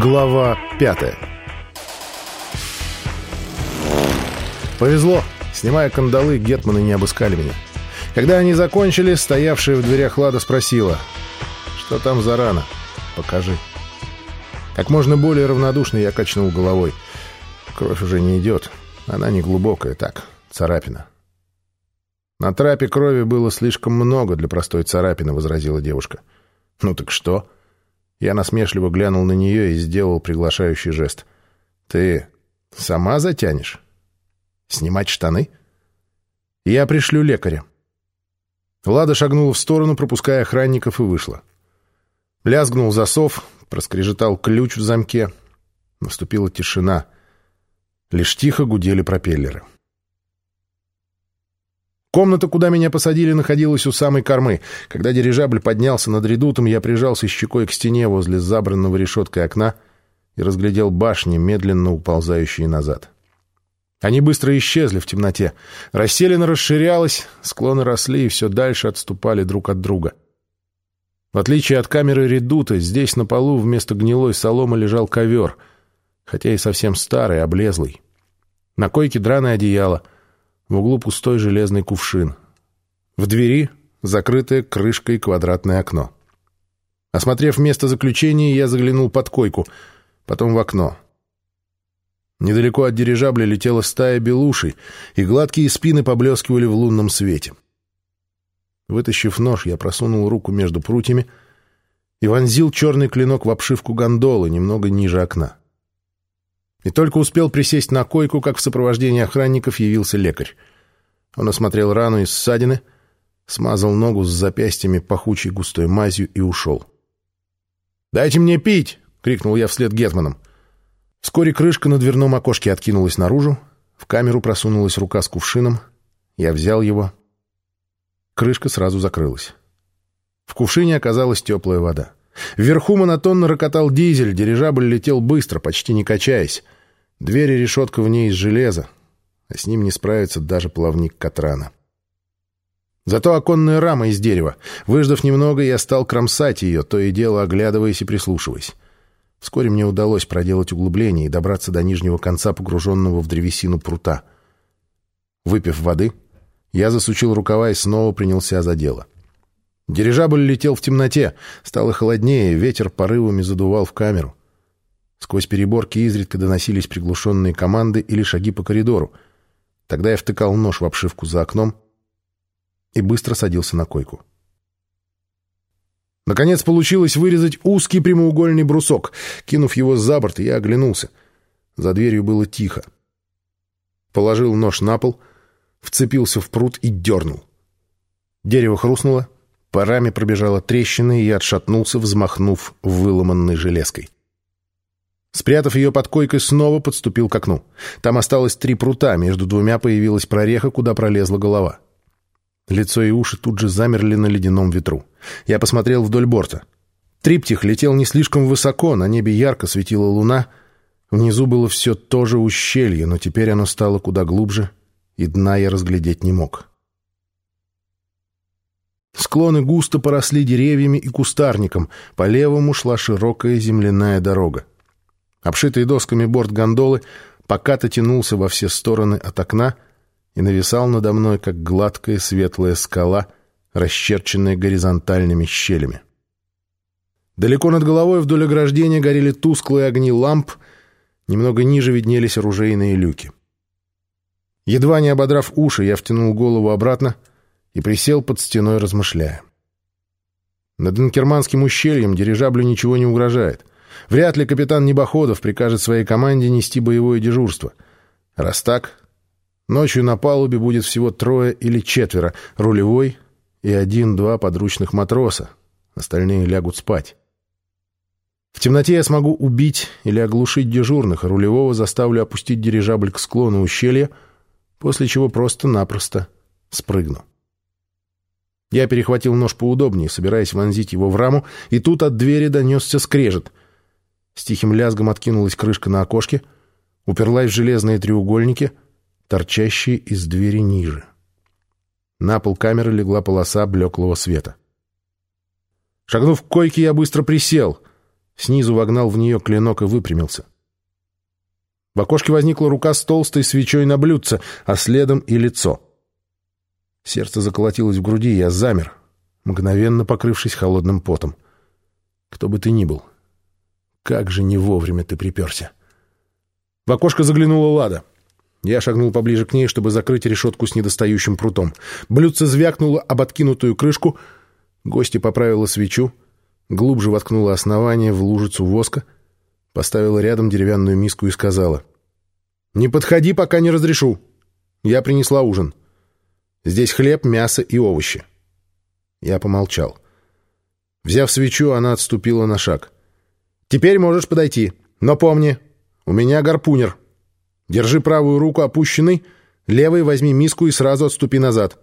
Глава пятая Повезло. Снимая кандалы, гетманы не обыскали меня. Когда они закончили, стоявшая в дверях Лада спросила, «Что там за рана? Покажи». Как можно более равнодушно я качнул головой. Кровь уже не идет. Она не глубокая, так, царапина. «На трапе крови было слишком много для простой царапины», — возразила девушка. «Ну так что?» Я насмешливо глянул на нее и сделал приглашающий жест. «Ты сама затянешь? Снимать штаны?» «Я пришлю лекаря». Лада шагнула в сторону, пропуская охранников, и вышла. Лязгнул засов, проскрежетал ключ в замке. Наступила тишина. Лишь тихо гудели пропеллеры. Комната, куда меня посадили, находилась у самой кормы. Когда дирижабль поднялся над редутом, я прижался щекой к стене возле забранного решеткой окна и разглядел башни, медленно уползающие назад. Они быстро исчезли в темноте. Расселена расширялась, склоны росли и все дальше отступали друг от друга. В отличие от камеры редута, здесь на полу вместо гнилой соломы лежал ковер, хотя и совсем старый, облезлый. На койке драное одеяло — в углу пустой железный кувшин. В двери закрытое крышкой квадратное окно. Осмотрев место заключения, я заглянул под койку, потом в окно. Недалеко от дирижабля летела стая белушей, и гладкие спины поблескивали в лунном свете. Вытащив нож, я просунул руку между прутьями и вонзил черный клинок в обшивку гондолы немного ниже окна. И только успел присесть на койку, как в сопровождении охранников явился лекарь. Он осмотрел рану из ссадины, смазал ногу с запястьями пахучей густой мазью и ушел. «Дайте мне пить!» — крикнул я вслед Гетманам. Вскоре крышка на дверном окошке откинулась наружу, в камеру просунулась рука с кувшином. Я взял его. Крышка сразу закрылась. В кувшине оказалась теплая вода. Вверху монотонно рокотал дизель, дирижабль летел быстро, почти не качаясь. Дверь и решетка в ней из железа, а с ним не справится даже плавник Катрана. Зато оконная рама из дерева. Выждав немного, я стал кромсать ее, то и дело оглядываясь и прислушиваясь. Вскоре мне удалось проделать углубление и добраться до нижнего конца погруженного в древесину прута. Выпив воды, я засучил рукава и снова принялся за дело. — Дирижабль летел в темноте, стало холоднее, ветер порывами задувал в камеру. Сквозь переборки изредка доносились приглушенные команды или шаги по коридору. Тогда я втыкал нож в обшивку за окном и быстро садился на койку. Наконец получилось вырезать узкий прямоугольный брусок. Кинув его за борт, я оглянулся. За дверью было тихо. Положил нож на пол, вцепился в пруд и дернул. Дерево хрустнуло, Парами пробежала трещина, и я отшатнулся, взмахнув выломанной железкой. Спрятав ее под койкой, снова подступил к окну. Там осталось три прута, между двумя появилась прореха, куда пролезла голова. Лицо и уши тут же замерли на ледяном ветру. Я посмотрел вдоль борта. Триптих летел не слишком высоко, на небе ярко светила луна. Внизу было все то же ущелье, но теперь оно стало куда глубже, и дна я разглядеть не мог. Склоны густо поросли деревьями и кустарником, по левому шла широкая земляная дорога. Обшитый досками борт гондолы покато тянулся во все стороны от окна и нависал надо мной, как гладкая светлая скала, расчерченная горизонтальными щелями. Далеко над головой вдоль ограждения горели тусклые огни ламп, немного ниже виднелись оружейные люки. Едва не ободрав уши, я втянул голову обратно — и присел под стеной, размышляя. Над Инкерманским ущельем дирижаблю ничего не угрожает. Вряд ли капитан Небоходов прикажет своей команде нести боевое дежурство. Раз так, ночью на палубе будет всего трое или четверо, рулевой и один-два подручных матроса. Остальные лягут спать. В темноте я смогу убить или оглушить дежурных, а рулевого заставлю опустить дирижабль к склону ущелья, после чего просто-напросто спрыгну. Я перехватил нож поудобнее, собираясь вонзить его в раму, и тут от двери донесся скрежет. С тихим лязгом откинулась крышка на окошке, уперлась в железные треугольники, торчащие из двери ниже. На пол камеры легла полоса блеклого света. Шагнув к койке, я быстро присел. Снизу вогнал в нее клинок и выпрямился. В окошке возникла рука с толстой свечой на блюдце, а следом и лицо. Сердце заколотилось в груди, я замер, мгновенно покрывшись холодным потом. Кто бы ты ни был, как же не вовремя ты приперся. В окошко заглянула Лада. Я шагнул поближе к ней, чтобы закрыть решетку с недостающим прутом. Блюдце звякнуло об откинутую крышку. Гостья поправила свечу, глубже воткнула основание в лужицу воска, поставила рядом деревянную миску и сказала. «Не подходи, пока не разрешу. Я принесла ужин. Здесь хлеб, мясо и овощи». Я помолчал. Взяв свечу, она отступила на шаг. «Теперь можешь подойти. Но помни, у меня гарпунер». Держи правую руку опущенной, левой возьми миску и сразу отступи назад.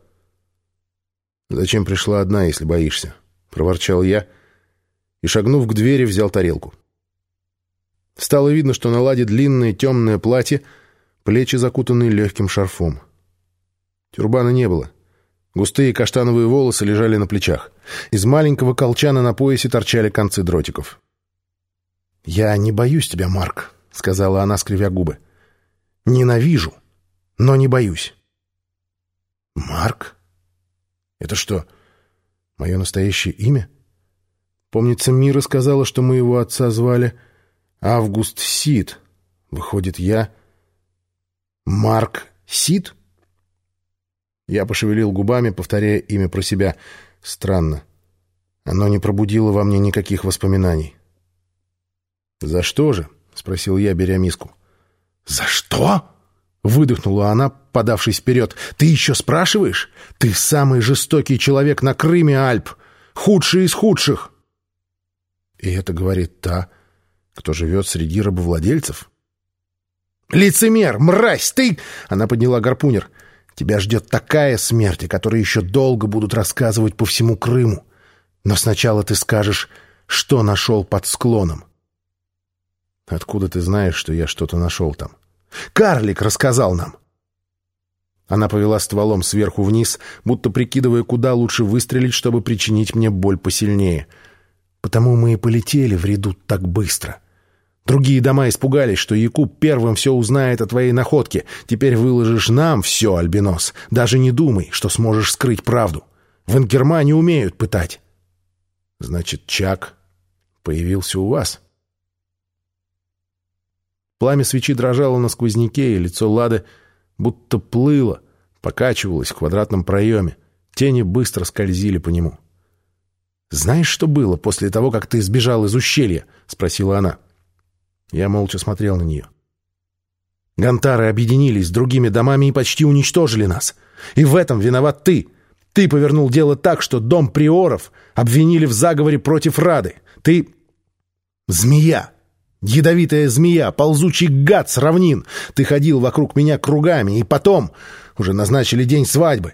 «Зачем пришла одна, если боишься?» — проворчал я и, шагнув к двери, взял тарелку. Стало видно, что на ладе длинное темное платье, плечи закутанные легким шарфом. Тюрбана не было. Густые каштановые волосы лежали на плечах. Из маленького колчана на поясе торчали концы дротиков. «Я не боюсь тебя, Марк», — сказала она, скривя губы. Ненавижу, но не боюсь. Марк? Это что, мое настоящее имя? Помнится, Мира сказала, что моего отца звали Август Сид. Выходит, я... Марк Сид? Я пошевелил губами, повторяя имя про себя. Странно. Оно не пробудило во мне никаких воспоминаний. «За что же?» — спросил я, беря миску. «За что?» — выдохнула она, подавшись вперед. «Ты еще спрашиваешь? Ты самый жестокий человек на Крыме, Альп! Худший из худших!» И это говорит та, кто живет среди рабовладельцев. «Лицемер! Мразь! Ты...» — она подняла гарпунер. «Тебя ждет такая смерть, о которой еще долго будут рассказывать по всему Крыму. Но сначала ты скажешь, что нашел под склоном». Откуда ты знаешь, что я что-то нашел там? Карлик рассказал нам. Она повела стволом сверху вниз, будто прикидывая, куда лучше выстрелить, чтобы причинить мне боль посильнее. Потому мы и полетели в ряду так быстро. Другие дома испугались, что Якуб первым все узнает о твоей находке. Теперь выложишь нам все, Альбинос. Даже не думай, что сможешь скрыть правду. В Инкермане умеют пытать. Значит, Чак появился у вас. — Пламя свечи дрожало на сквозняке, и лицо Лады будто плыло, покачивалось в квадратном проеме. Тени быстро скользили по нему. «Знаешь, что было после того, как ты сбежал из ущелья?» — спросила она. Я молча смотрел на нее. «Гантары объединились с другими домами и почти уничтожили нас. И в этом виноват ты. Ты повернул дело так, что дом приоров обвинили в заговоре против Рады. Ты... змея!» Ядовитая змея, ползучий гад с равнин. Ты ходил вокруг меня кругами, и потом уже назначили день свадьбы.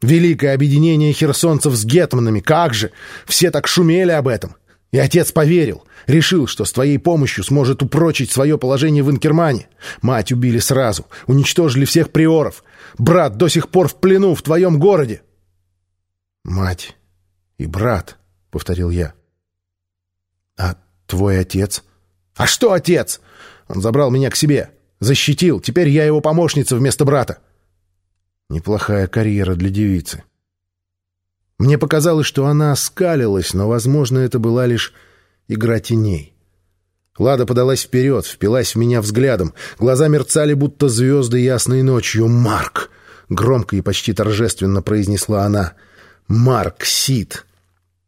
Великое объединение херсонцев с гетманами, как же! Все так шумели об этом. И отец поверил, решил, что с твоей помощью сможет упрочить свое положение в Инкермане. Мать убили сразу, уничтожили всех приоров. Брат до сих пор в плену в твоем городе. Мать и брат, — повторил я. А твой отец? «А что, отец?» Он забрал меня к себе, защитил. Теперь я его помощница вместо брата. Неплохая карьера для девицы. Мне показалось, что она оскалилась, но, возможно, это была лишь игра теней. Лада подалась вперед, впилась в меня взглядом. Глаза мерцали, будто звезды ясной ночью. «Марк!» — громко и почти торжественно произнесла она. «Марк Сид!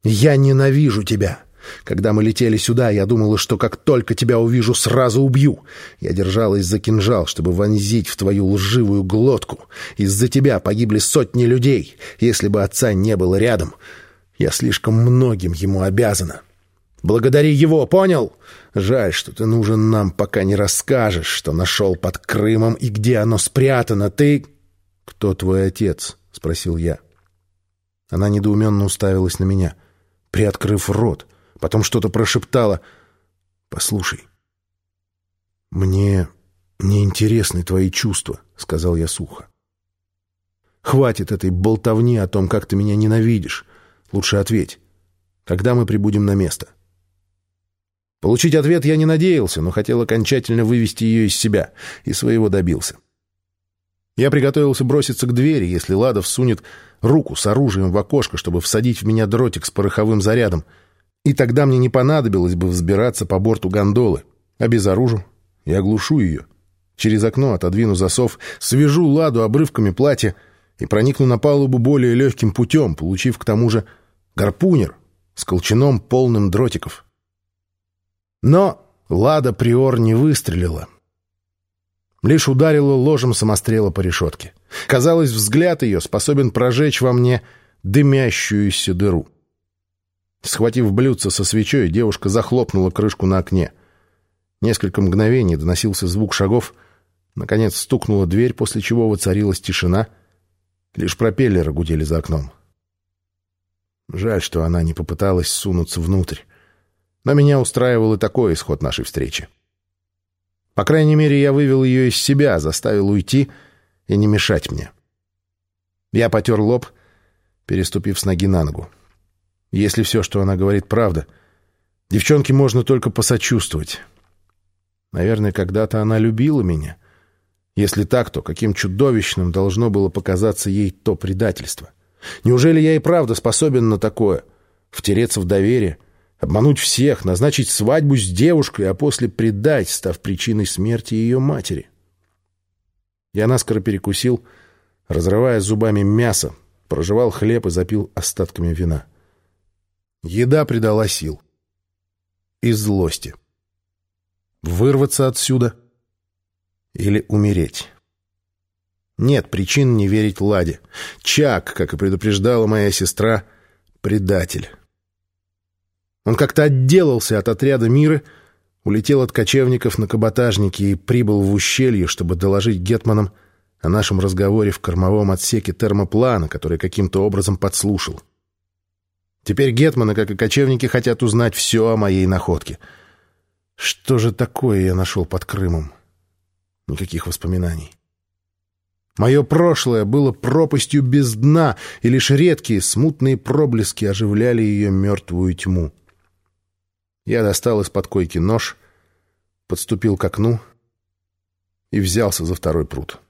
Я ненавижу тебя!» Когда мы летели сюда, я думала, что как только тебя увижу, сразу убью. Я держалась за кинжал, чтобы вонзить в твою лживую глотку. Из-за тебя погибли сотни людей. Если бы отца не было рядом, я слишком многим ему обязана. Благодари его, понял? Жаль, что ты нужен нам, пока не расскажешь, что нашел под Крымом и где оно спрятано. Ты... Кто твой отец? — спросил я. Она недоуменно уставилась на меня, приоткрыв рот — потом что-то прошептала. «Послушай, мне не интересны твои чувства», — сказал я сухо. «Хватит этой болтовни о том, как ты меня ненавидишь. Лучше ответь, когда мы прибудем на место?» Получить ответ я не надеялся, но хотел окончательно вывести ее из себя, и своего добился. Я приготовился броситься к двери, если Ладов сунет руку с оружием в окошко, чтобы всадить в меня дротик с пороховым зарядом, и тогда мне не понадобилось бы взбираться по борту гондолы. Обезоружу и оглушу ее. Через окно отодвину засов, свяжу Ладу обрывками платья и проникну на палубу более легким путем, получив к тому же гарпунер с колчаном полным дротиков. Но Лада Приор не выстрелила. Лишь ударила ложем самострела по решетке. Казалось, взгляд ее способен прожечь во мне дымящуюся дыру. Схватив блюдце со свечой, девушка захлопнула крышку на окне. Несколько мгновений доносился звук шагов. Наконец стукнула дверь, после чего воцарилась тишина. Лишь пропеллеры гудели за окном. Жаль, что она не попыталась сунуться внутрь. Но меня устраивал и такой исход нашей встречи. По крайней мере, я вывел ее из себя, заставил уйти и не мешать мне. Я потер лоб, переступив с ноги на ногу. Если все, что она говорит, правда, девчонке можно только посочувствовать. Наверное, когда-то она любила меня. Если так, то каким чудовищным должно было показаться ей то предательство? Неужели я и правда способен на такое? Втереться в доверие, обмануть всех, назначить свадьбу с девушкой, а после предать, став причиной смерти ее матери? Я наскоро перекусил, разрывая зубами мясо, прожевал хлеб и запил остатками вина. Еда придала сил. И злости. Вырваться отсюда или умереть? Нет причин не верить Ладе. Чак, как и предупреждала моя сестра, предатель. Он как-то отделался от отряда мира, улетел от кочевников на каботажники и прибыл в ущелье, чтобы доложить гетманам о нашем разговоре в кормовом отсеке термоплана, который каким-то образом подслушал. Теперь гетманы, как и кочевники, хотят узнать все о моей находке. Что же такое я нашел под Крымом? Никаких воспоминаний. Мое прошлое было пропастью без дна, и лишь редкие смутные проблески оживляли ее мертвую тьму. Я достал из-под койки нож, подступил к окну и взялся за второй пруд.